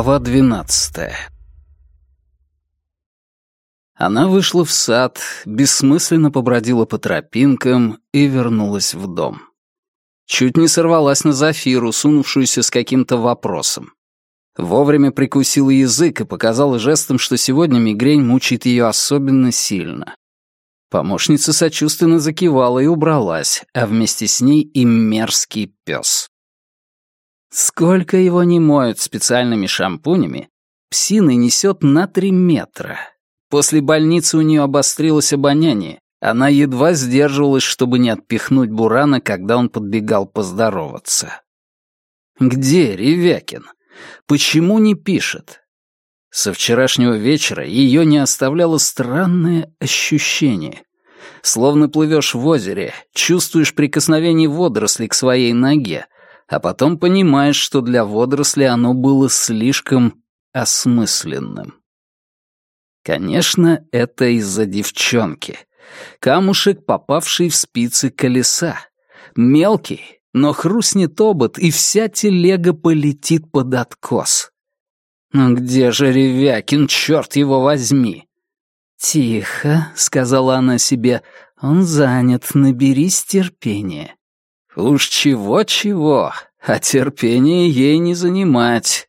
Глава двенадцатая Она вышла в сад, бессмысленно побродила по тропинкам и вернулась в дом. Чуть не сорвалась на Зафиру, сунувшуюся с каким-то вопросом. Вовремя прикусила язык и показала жестом, что сегодня мигрень мучает ее особенно сильно. Помощница сочувственно закивала и убралась, а вместе с ней и мерзкий пес. Сколько его не моют специальными шампунями, псины несет на три метра. После больницы у нее обострилось обоняние. Она едва сдерживалась, чтобы не отпихнуть Бурана, когда он подбегал поздороваться. Где Ревякин? Почему не пишет? Со вчерашнего вечера ее не оставляло странное ощущение. Словно плывешь в озере, чувствуешь прикосновение водорослей к своей ноге, а потом понимаешь, что для водорослей оно было слишком осмысленным. Конечно, это из-за девчонки. Камушек, попавший в спицы колеса. Мелкий, но хрустнет обод, и вся телега полетит под откос. «Ну где же Ревякин, черт его возьми?» «Тихо», — сказала она себе, — «он занят, наберись терпения». Уж чего-чего, а терпение ей не занимать.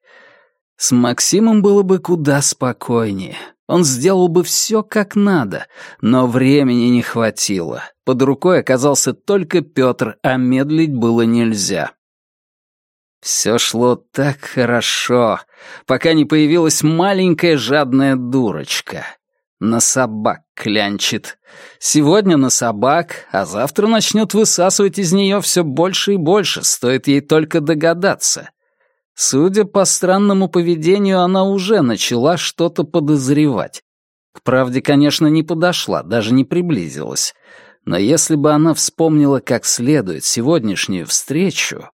С Максимом было бы куда спокойнее. Он сделал бы все как надо, но времени не хватило. Под рукой оказался только Петр, а медлить было нельзя. Все шло так хорошо, пока не появилась маленькая жадная дурочка. На собак клянчит. Сегодня на собак, а завтра начнет высасывать из нее все больше и больше, стоит ей только догадаться. Судя по странному поведению, она уже начала что-то подозревать. К правде, конечно, не подошла, даже не приблизилась. Но если бы она вспомнила как следует сегодняшнюю встречу...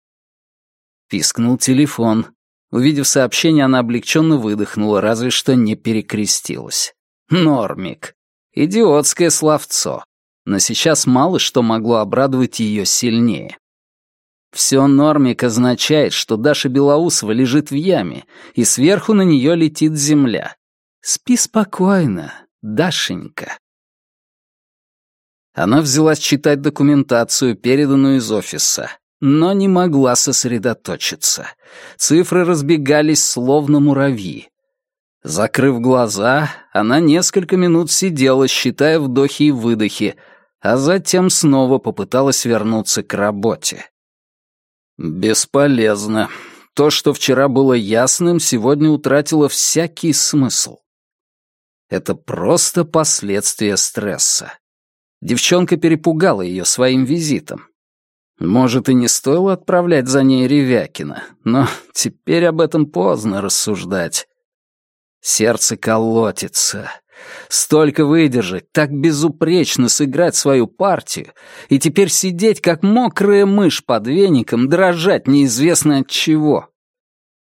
Пискнул телефон. Увидев сообщение, она облегченно выдохнула, разве что не перекрестилась. Нормик. Идиотское словцо. Но сейчас мало что могло обрадовать ее сильнее. Все нормик означает, что Даша Белоусова лежит в яме, и сверху на нее летит земля. Спи спокойно, Дашенька. Она взялась читать документацию, переданную из офиса, но не могла сосредоточиться. Цифры разбегались словно муравьи. Закрыв глаза, она несколько минут сидела, считая вдохи и выдохи, а затем снова попыталась вернуться к работе. Бесполезно. То, что вчера было ясным, сегодня утратило всякий смысл. Это просто последствия стресса. Девчонка перепугала ее своим визитом. Может, и не стоило отправлять за ней Ревякина, но теперь об этом поздно рассуждать. Сердце колотится. Столько выдержать, так безупречно сыграть свою партию, и теперь сидеть, как мокрая мышь под веником, дрожать неизвестно от чего.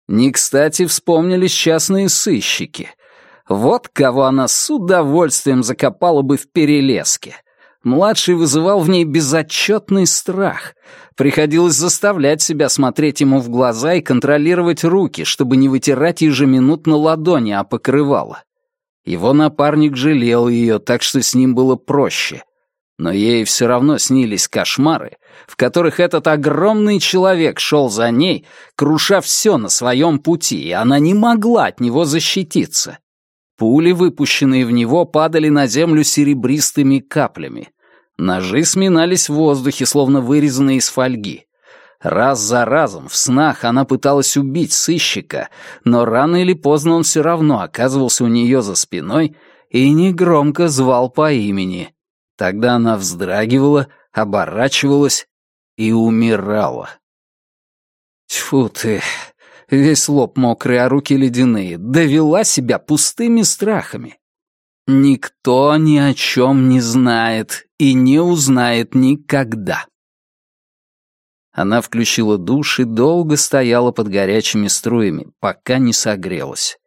Не кстати вспомнились частные сыщики. Вот кого она с удовольствием закопала бы в перелеске. Младший вызывал в ней безотчетный страх. Приходилось заставлять себя смотреть ему в глаза и контролировать руки, чтобы не вытирать ежеминутно ладони, а покрывало. Его напарник жалел ее, так что с ним было проще. Но ей все равно снились кошмары, в которых этот огромный человек шел за ней, круша все на своем пути, и она не могла от него защититься. Пули, выпущенные в него, падали на землю серебристыми каплями. Ножи сминались в воздухе, словно вырезанные из фольги. Раз за разом в снах она пыталась убить сыщика, но рано или поздно он все равно оказывался у нее за спиной и негромко звал по имени. Тогда она вздрагивала, оборачивалась и умирала. Тьфу ты, весь лоб мокрый, а руки ледяные, довела себя пустыми страхами. Никто ни о чем не знает и не узнает никогда. Она включила душ и долго стояла под горячими струями, пока не согрелась.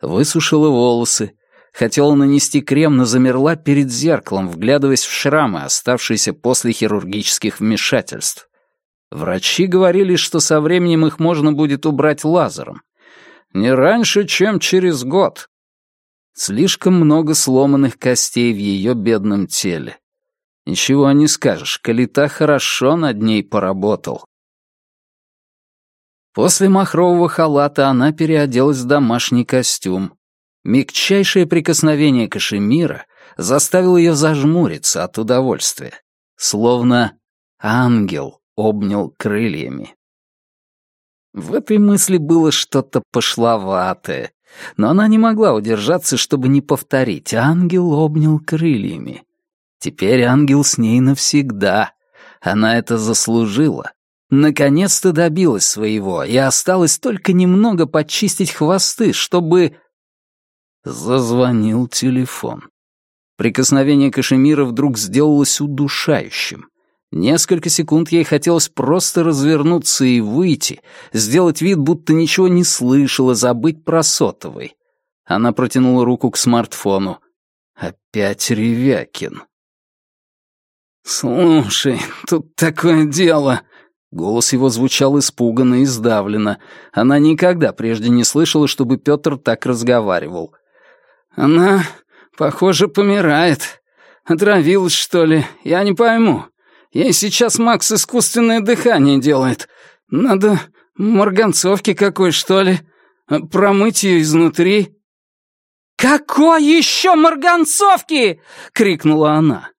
Высушила волосы, хотела нанести крем, но замерла перед зеркалом, вглядываясь в шрамы, оставшиеся после хирургических вмешательств. Врачи говорили, что со временем их можно будет убрать лазером. Не раньше, чем через год. Слишком много сломанных костей в ее бедном теле. Ничего не скажешь, Калита хорошо над ней поработал. После махрового халата она переоделась в домашний костюм. Мягчайшее прикосновение кашемира заставило ее зажмуриться от удовольствия, словно ангел обнял крыльями. В этой мысли было что-то пошловатое, но она не могла удержаться, чтобы не повторить. Ангел обнял крыльями. Теперь ангел с ней навсегда. Она это заслужила. Наконец-то добилась своего, и осталось только немного почистить хвосты, чтобы... Зазвонил телефон. Прикосновение Кашемира вдруг сделалось удушающим. Несколько секунд ей хотелось просто развернуться и выйти, сделать вид, будто ничего не слышала, забыть про сотовый. Она протянула руку к смартфону. Опять Ревякин. «Слушай, тут такое дело...» Голос его звучал испуганно и сдавленно. Она никогда прежде не слышала, чтобы Петр так разговаривал. «Она, похоже, помирает. Отравилась, что ли? Я не пойму. Ей сейчас Макс искусственное дыхание делает. Надо марганцовки какой, что ли? Промыть ее изнутри». «Какой еще марганцовки?» — крикнула она.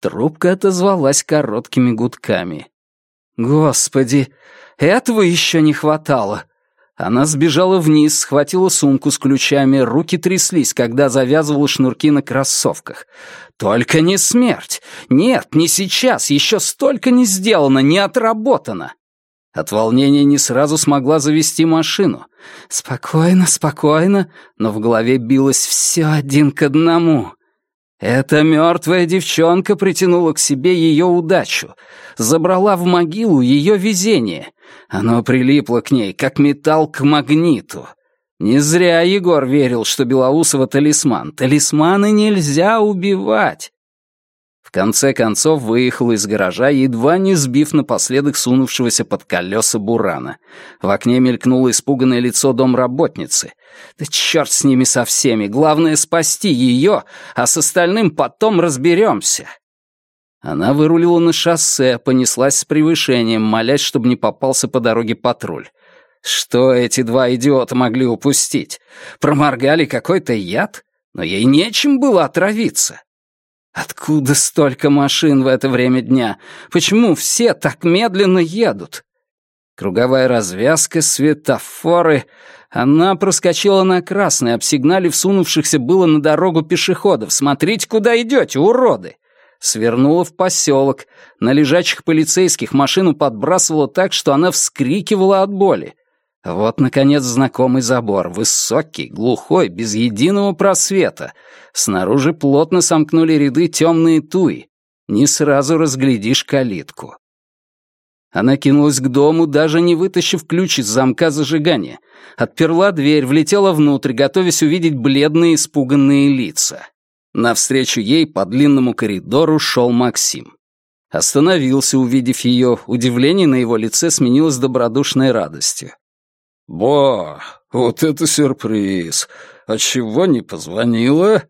Трубка отозвалась короткими гудками. «Господи, этого еще не хватало!» Она сбежала вниз, схватила сумку с ключами, руки тряслись, когда завязывала шнурки на кроссовках. Только не смерть! Нет, не сейчас, еще столько не сделано, не отработано! От волнения не сразу смогла завести машину. Спокойно, спокойно, но в голове билось все один к одному. Эта мертвая девчонка притянула к себе ее удачу, забрала в могилу ее везение. Оно прилипло к ней, как металл к магниту. Не зря Егор верил, что Белоусова талисман. Талисманы нельзя убивать конце концов выехал из гаража, едва не сбив напоследок сунувшегося под колеса бурана. В окне мелькнуло испуганное лицо домработницы. «Да черт с ними со всеми! Главное — спасти ее, а с остальным потом разберемся!» Она вырулила на шоссе, понеслась с превышением, молясь, чтобы не попался по дороге патруль. Что эти два идиота могли упустить? Проморгали какой-то яд? Но ей нечем было отравиться. Откуда столько машин в это время дня? Почему все так медленно едут? Круговая развязка, светофоры. Она проскочила на красный, обсигналив сунувшихся было на дорогу пешеходов. «Смотрите, куда идете, уроды!» Свернула в поселок. На лежачих полицейских машину подбрасывала так, что она вскрикивала от боли. Вот, наконец, знакомый забор. Высокий, глухой, без единого просвета. Снаружи плотно сомкнули ряды темные туи. Не сразу разглядишь калитку. Она кинулась к дому, даже не вытащив ключ из замка зажигания. Отперла дверь, влетела внутрь, готовясь увидеть бледные, испуганные лица. Навстречу ей по длинному коридору шел Максим. Остановился, увидев ее, удивление на его лице сменилось добродушной радостью. «Ба, вот это сюрприз! А чего не позвонила?»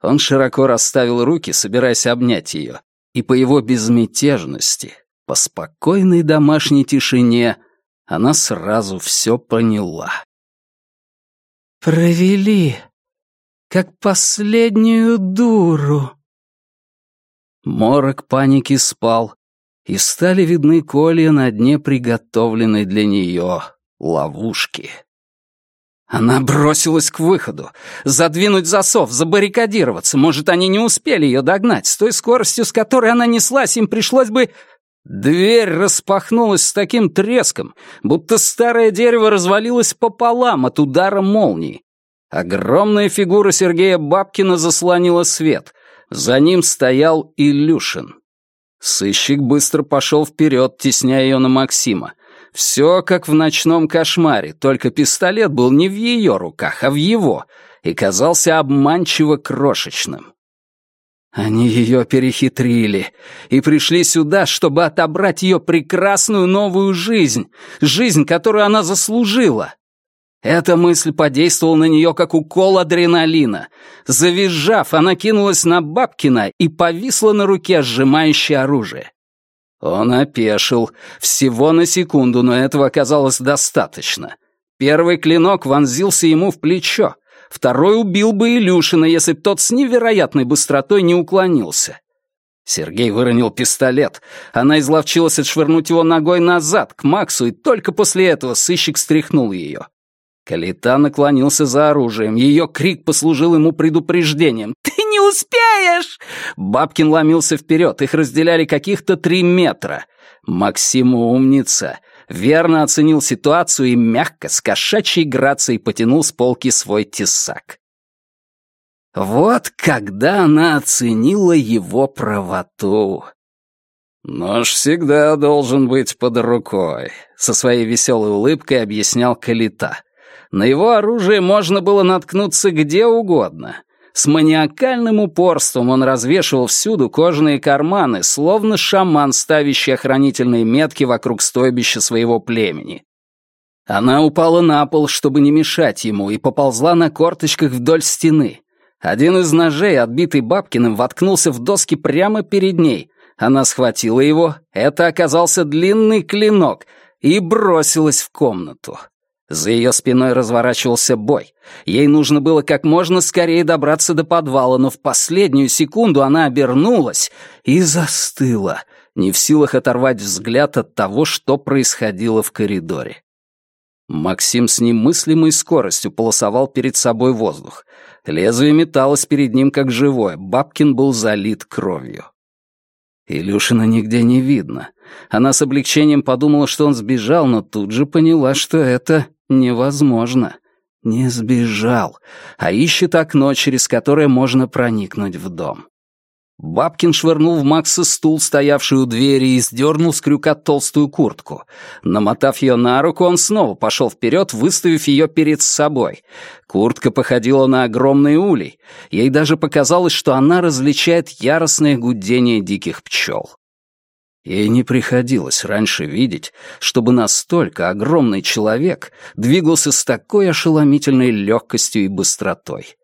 Он широко расставил руки, собираясь обнять ее, и по его безмятежности, по спокойной домашней тишине, она сразу все поняла. «Провели, как последнюю дуру!» Морок паники спал, и стали видны колья на дне приготовленной для нее ловушки. Она бросилась к выходу. Задвинуть засов, забаррикадироваться. Может, они не успели ее догнать. С той скоростью, с которой она неслась, им пришлось бы... Дверь распахнулась с таким треском, будто старое дерево развалилось пополам от удара молнии. Огромная фигура Сергея Бабкина заслонила свет. За ним стоял Илюшин. Сыщик быстро пошел вперед, тесняя ее на Максима. Все как в ночном кошмаре, только пистолет был не в ее руках, а в его, и казался обманчиво крошечным. Они ее перехитрили и пришли сюда, чтобы отобрать ее прекрасную новую жизнь, жизнь, которую она заслужила. Эта мысль подействовала на нее, как укол адреналина. Завизжав, она кинулась на Бабкина и повисла на руке, сжимающей оружие. Он опешил. Всего на секунду, но этого оказалось достаточно. Первый клинок вонзился ему в плечо. Второй убил бы Илюшина, если б тот с невероятной быстротой не уклонился. Сергей выронил пистолет. Она изловчилась отшвырнуть его ногой назад, к Максу, и только после этого сыщик стряхнул ее. Калита наклонился за оружием. Ее крик послужил ему предупреждением. «Ты не успеешь!» Бабкин ломился вперед. Их разделяли каких-то три метра. Максим умница. Верно оценил ситуацию и мягко, с кошачьей грацией потянул с полки свой тесак. Вот когда она оценила его правоту. «Нож всегда должен быть под рукой», — со своей веселой улыбкой объяснял Калита. На его оружие можно было наткнуться где угодно. С маниакальным упорством он развешивал всюду кожаные карманы, словно шаман, ставящий охранительные метки вокруг стойбища своего племени. Она упала на пол, чтобы не мешать ему, и поползла на корточках вдоль стены. Один из ножей, отбитый Бабкиным, воткнулся в доски прямо перед ней. Она схватила его, это оказался длинный клинок, и бросилась в комнату. За ее спиной разворачивался бой. Ей нужно было как можно скорее добраться до подвала, но в последнюю секунду она обернулась и застыла, не в силах оторвать взгляд от того, что происходило в коридоре. Максим с немыслимой скоростью полосовал перед собой воздух. Лезвие металось перед ним как живое, Бабкин был залит кровью. Илюшина нигде не видно. Она с облегчением подумала, что он сбежал, но тут же поняла, что это невозможно. Не сбежал, а ищет окно, через которое можно проникнуть в дом. Бабкин швырнул в Макса стул, стоявший у двери, и сдернул с крюка толстую куртку. Намотав ее на руку, он снова пошел вперед, выставив ее перед собой. Куртка походила на огромный улей. Ей даже показалось, что она различает яростное гудение диких пчел. Ей не приходилось раньше видеть, чтобы настолько огромный человек двигался с такой ошеломительной легкостью и быстротой.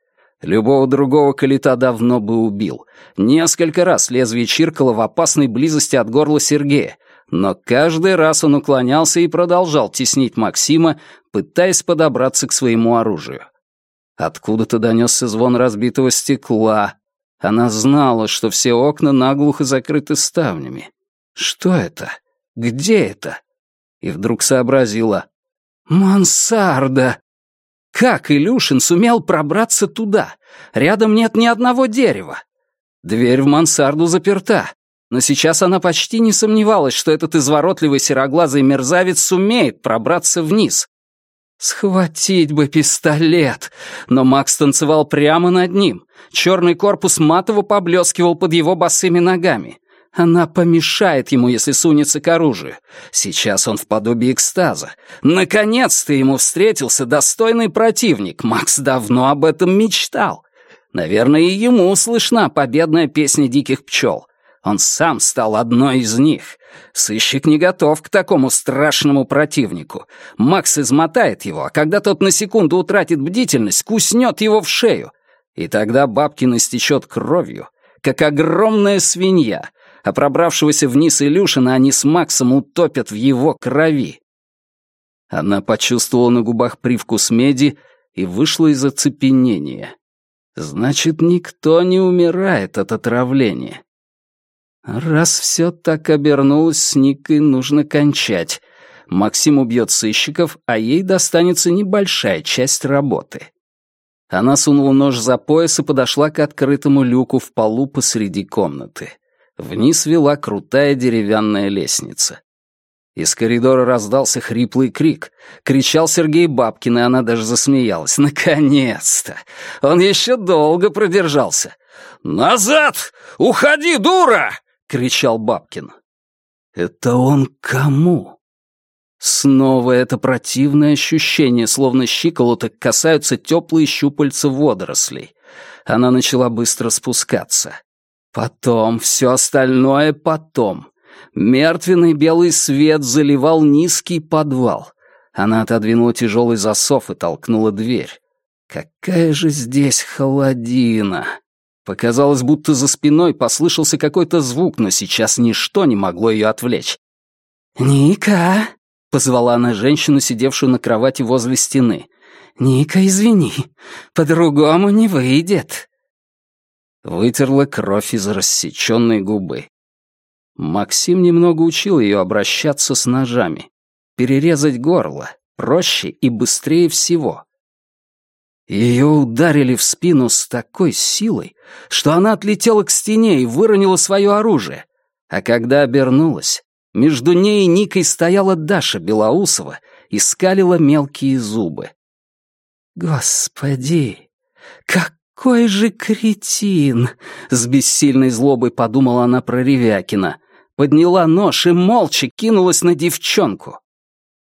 Любого другого калита давно бы убил. Несколько раз лезвие чиркало в опасной близости от горла Сергея, но каждый раз он уклонялся и продолжал теснить Максима, пытаясь подобраться к своему оружию. Откуда-то донесся звон разбитого стекла. Она знала, что все окна наглухо закрыты ставнями. Что это? Где это? И вдруг сообразила. Мансарда! Как Илюшин сумел пробраться туда? Рядом нет ни одного дерева. Дверь в мансарду заперта. Но сейчас она почти не сомневалась, что этот изворотливый сероглазый мерзавец сумеет пробраться вниз. Схватить бы пистолет! Но Макс танцевал прямо над ним. Черный корпус матово поблескивал под его босыми ногами. Она помешает ему, если сунется к оружию. Сейчас он в подобии экстаза. Наконец-то ему встретился достойный противник. Макс давно об этом мечтал. Наверное, и ему слышна победная песня диких пчел. Он сам стал одной из них. Сыщик не готов к такому страшному противнику. Макс измотает его, а когда тот на секунду утратит бдительность, куснет его в шею. И тогда Бабкин истечет кровью, как огромная свинья, а пробравшегося вниз Илюшина они с Максом утопят в его крови. Она почувствовала на губах привкус меди и вышла из оцепенения. Значит, никто не умирает от отравления. Раз все так обернулось, с Никой нужно кончать. Максим убьет сыщиков, а ей достанется небольшая часть работы. Она сунула нож за пояс и подошла к открытому люку в полу посреди комнаты. Вниз вела крутая деревянная лестница. Из коридора раздался хриплый крик. Кричал Сергей Бабкин, и она даже засмеялась. Наконец-то! Он еще долго продержался. «Назад! Уходи, дура!» — кричал Бабкин. «Это он кому?» Снова это противное ощущение, словно щиколоток касаются теплые щупальца водорослей. Она начала быстро спускаться. Потом, все остальное потом. Мертвенный белый свет заливал низкий подвал. Она отодвинула тяжелый засов и толкнула дверь. Какая же здесь холодина! Показалось, будто за спиной послышался какой-то звук, но сейчас ничто не могло ее отвлечь. «Ника!» — позвала она женщину, сидевшую на кровати возле стены. «Ника, извини, по-другому не выйдет». Вытерла кровь из рассеченной губы. Максим немного учил ее обращаться с ножами. Перерезать горло проще и быстрее всего. Ее ударили в спину с такой силой, что она отлетела к стене и выронила свое оружие. А когда обернулась, между ней и Никой стояла Даша Белоусова и скалила мелкие зубы. «Господи, какой же кретин!» — с бессильной злобой подумала она про Ревякина. Подняла нож и молча кинулась на девчонку.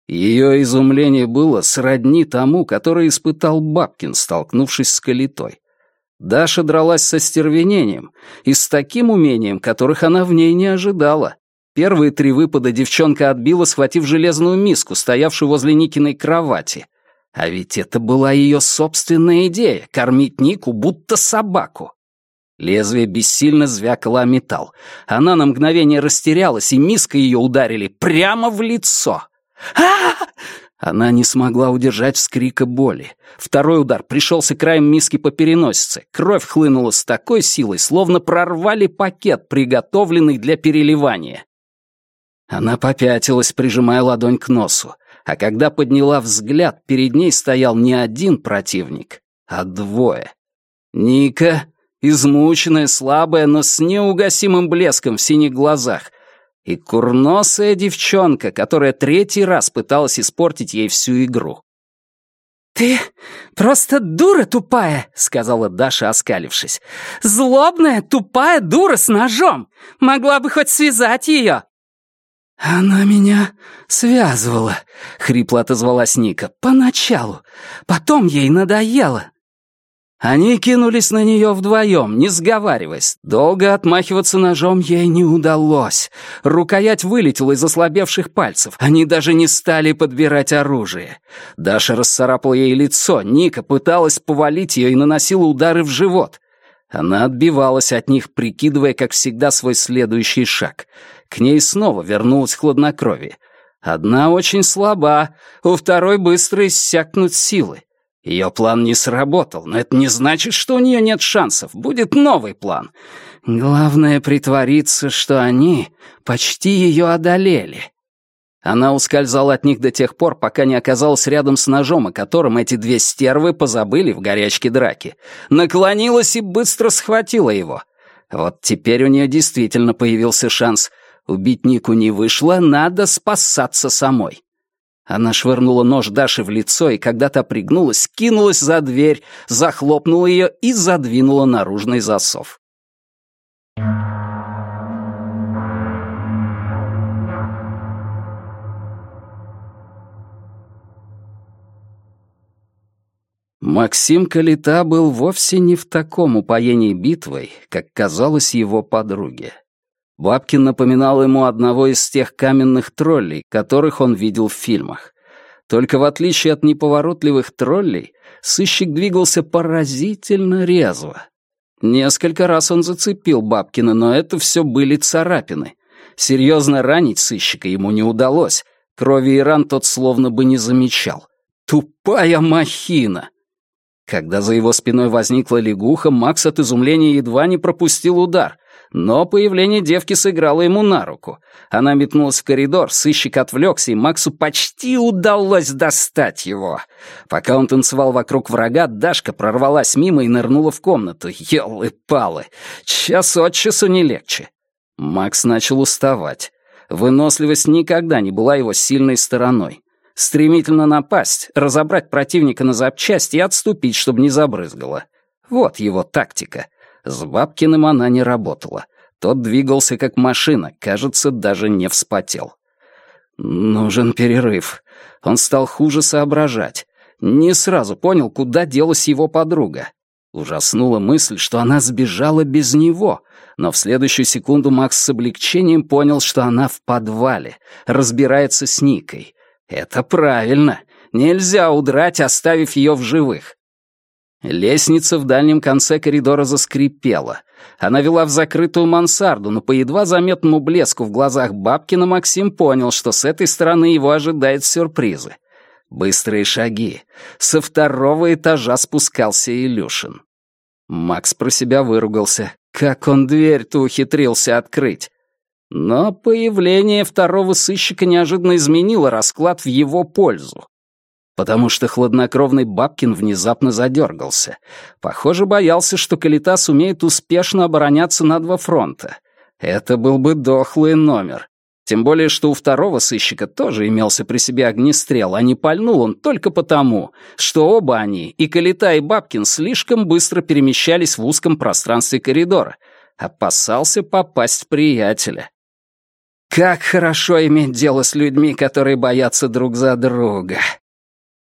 Ее изумление было сродни тому, которое испытал Бабкин, столкнувшись с калитой. Даша дралась со стервенением и с таким умением, которых она в ней не ожидала. Первые три выпада девчонка отбила, схватив железную миску, стоявшую возле Никиной кровати. А ведь это была ее собственная идея — кормить Нику будто собаку. Лезвие бессильно звякало о металл. Она на мгновение растерялась, и миской ее ударили прямо в лицо. а Она не смогла удержать вскрика боли. Второй удар пришелся краем миски по переносице. Кровь хлынула с такой силой, словно прорвали пакет, приготовленный для переливания. Она попятилась, прижимая ладонь к носу, а когда подняла взгляд, перед ней стоял не один противник, а двое. Ника, измученная, слабая, но с неугасимым блеском в синих глазах, и курносая девчонка, которая третий раз пыталась испортить ей всю игру. «Ты просто дура тупая», — сказала Даша, оскалившись. «Злобная, тупая дура с ножом! Могла бы хоть связать ее!» «Она меня связывала», — хрипло отозвалась Ника. «Поначалу. Потом ей надоело». Они кинулись на нее вдвоем, не сговариваясь. Долго отмахиваться ножом ей не удалось. Рукоять вылетела из ослабевших пальцев. Они даже не стали подбирать оружие. Даша расцарапала ей лицо. Ника пыталась повалить ее и наносила удары в живот. Она отбивалась от них, прикидывая, как всегда, свой следующий шаг. К ней снова вернулось хладнокровие. Одна очень слаба, у второй быстро иссякнут силы. Ее план не сработал, но это не значит, что у нее нет шансов. Будет новый план. Главное притвориться, что они почти ее одолели. Она ускользала от них до тех пор, пока не оказалась рядом с ножом, о котором эти две стервы позабыли в горячке драки. Наклонилась и быстро схватила его. Вот теперь у нее действительно появился шанс — Убить Нику не вышло, надо спасаться самой. Она швырнула нож Даши в лицо и, когда та пригнулась, кинулась за дверь, захлопнула ее и задвинула наружный засов. Максим Калита был вовсе не в таком упоении битвой, как казалось его подруге. Бабкин напоминал ему одного из тех каменных троллей, которых он видел в фильмах. Только в отличие от неповоротливых троллей, сыщик двигался поразительно резво. Несколько раз он зацепил Бабкина, но это все были царапины. Серьезно ранить сыщика ему не удалось. Крови и ран тот словно бы не замечал. Тупая махина! Когда за его спиной возникла лягуха, Макс от изумления едва не пропустил удар. Но появление девки сыграло ему на руку. Она метнулась в коридор, сыщик отвлекся, и Максу почти удалось достать его. Пока он танцевал вокруг врага, Дашка прорвалась мимо и нырнула в комнату. Елы-палы, час от часу не легче. Макс начал уставать. Выносливость никогда не была его сильной стороной. Стремительно напасть, разобрать противника на запчасти и отступить, чтобы не забрызгало. Вот его тактика. С Бабкиным она не работала. Тот двигался как машина, кажется, даже не вспотел. Нужен перерыв. Он стал хуже соображать. Не сразу понял, куда делась его подруга. Ужаснула мысль, что она сбежала без него, но в следующую секунду Макс с облегчением понял, что она в подвале, разбирается с Никой. Это правильно. Нельзя удрать, оставив ее в живых. Лестница в дальнем конце коридора заскрипела. Она вела в закрытую мансарду, но по едва заметному блеску в глазах Бабкина Максим понял, что с этой стороны его ожидают сюрпризы. Быстрые шаги. Со второго этажа спускался Илюшин. Макс про себя выругался. Как он дверь-то ухитрился открыть. Но появление второго сыщика неожиданно изменило расклад в его пользу потому что хладнокровный Бабкин внезапно задергался. Похоже, боялся, что Калита сумеет успешно обороняться на два фронта. Это был бы дохлый номер. Тем более, что у второго сыщика тоже имелся при себе огнестрел, а не пальнул он только потому, что оба они, и Калита, и Бабкин, слишком быстро перемещались в узком пространстве коридора. Опасался попасть в приятеля. Как хорошо иметь дело с людьми, которые боятся друг за друга.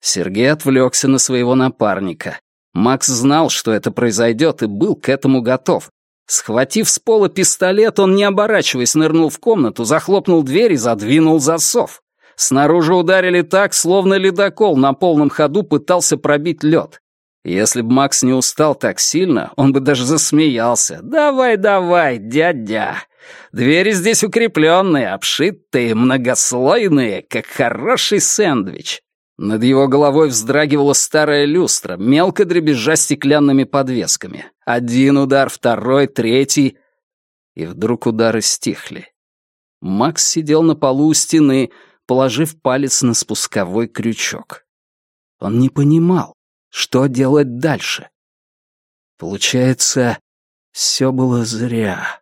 Сергей отвлекся на своего напарника. Макс знал, что это произойдет, и был к этому готов. Схватив с пола пистолет, он, не оборачиваясь, нырнул в комнату, захлопнул дверь и задвинул засов. Снаружи ударили так, словно ледокол на полном ходу пытался пробить лед. Если бы Макс не устал так сильно, он бы даже засмеялся. «Давай, давай, дядя!» Двери здесь укрепленные, обшитые, многослойные, как хороший сэндвич. Над его головой вздрагивала старая люстра, мелко дребезжа стеклянными подвесками. Один удар, второй, третий. И вдруг удары стихли. Макс сидел на полу у стены, положив палец на спусковой крючок. Он не понимал, что делать дальше. Получается, все было зря.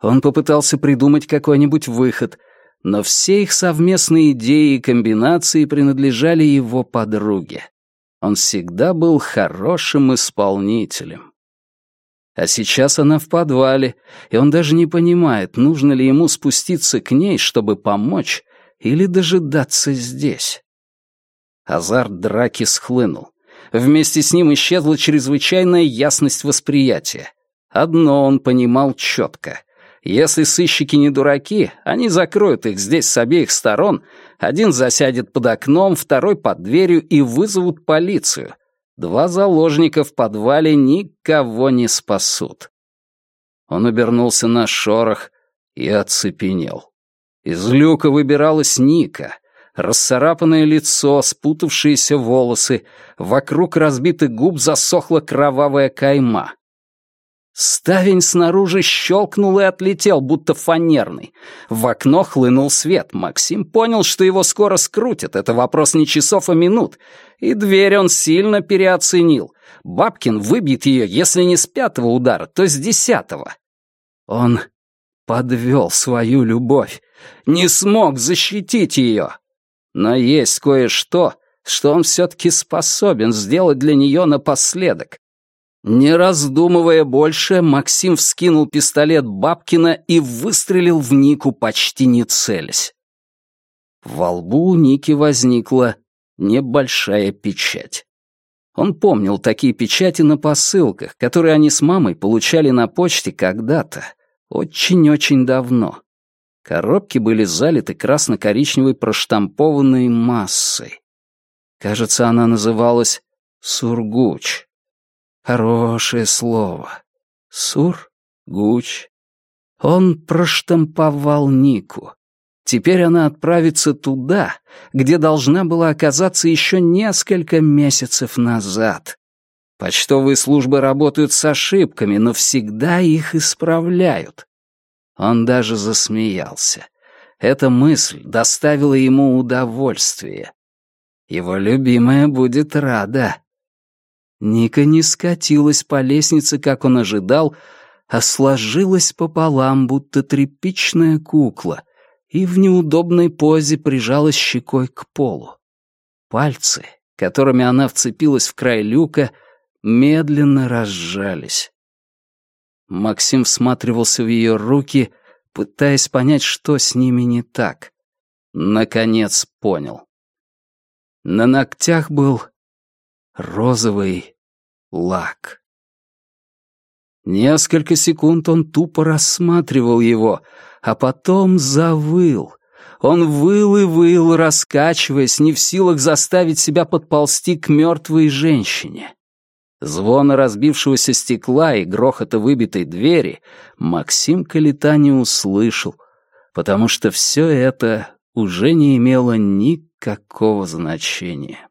Он попытался придумать какой-нибудь выход — но все их совместные идеи и комбинации принадлежали его подруге. Он всегда был хорошим исполнителем. А сейчас она в подвале, и он даже не понимает, нужно ли ему спуститься к ней, чтобы помочь, или дожидаться здесь. Азарт драки схлынул. Вместе с ним исчезла чрезвычайная ясность восприятия. Одно он понимал четко. Если сыщики не дураки, они закроют их здесь с обеих сторон, один засядет под окном, второй под дверью и вызовут полицию. Два заложника в подвале никого не спасут. Он обернулся на шорох и оцепенел. Из люка выбиралась Ника. Расцарапанное лицо, спутавшиеся волосы, вокруг разбитых губ засохла кровавая кайма. Ставень снаружи щелкнул и отлетел, будто фанерный. В окно хлынул свет. Максим понял, что его скоро скрутят. Это вопрос не часов, а минут. И дверь он сильно переоценил. Бабкин выбьет ее, если не с пятого удара, то с десятого. Он подвел свою любовь. Не смог защитить ее. Но есть кое-что, что он все-таки способен сделать для нее напоследок. Не раздумывая больше, Максим вскинул пистолет Бабкина и выстрелил в Нику, почти не целясь. Во лбу у Ники возникла небольшая печать. Он помнил такие печати на посылках, которые они с мамой получали на почте когда-то, очень-очень давно. Коробки были залиты красно-коричневой проштампованной массой. Кажется, она называлась «Сургуч». Хорошее слово. Сур, Гуч. Он проштамповал Нику. Теперь она отправится туда, где должна была оказаться еще несколько месяцев назад. Почтовые службы работают с ошибками, но всегда их исправляют. Он даже засмеялся. Эта мысль доставила ему удовольствие. Его любимая будет рада. Ника не скатилась по лестнице, как он ожидал, а сложилась пополам, будто тряпичная кукла, и в неудобной позе прижалась щекой к полу. Пальцы, которыми она вцепилась в край люка, медленно разжались. Максим всматривался в ее руки, пытаясь понять, что с ними не так. Наконец понял. На ногтях был розовый лак. Несколько секунд он тупо рассматривал его, а потом завыл. Он выл и выл, раскачиваясь, не в силах заставить себя подползти к мертвой женщине. Звона разбившегося стекла и грохота выбитой двери Максим Калита не услышал, потому что все это уже не имело никакого значения.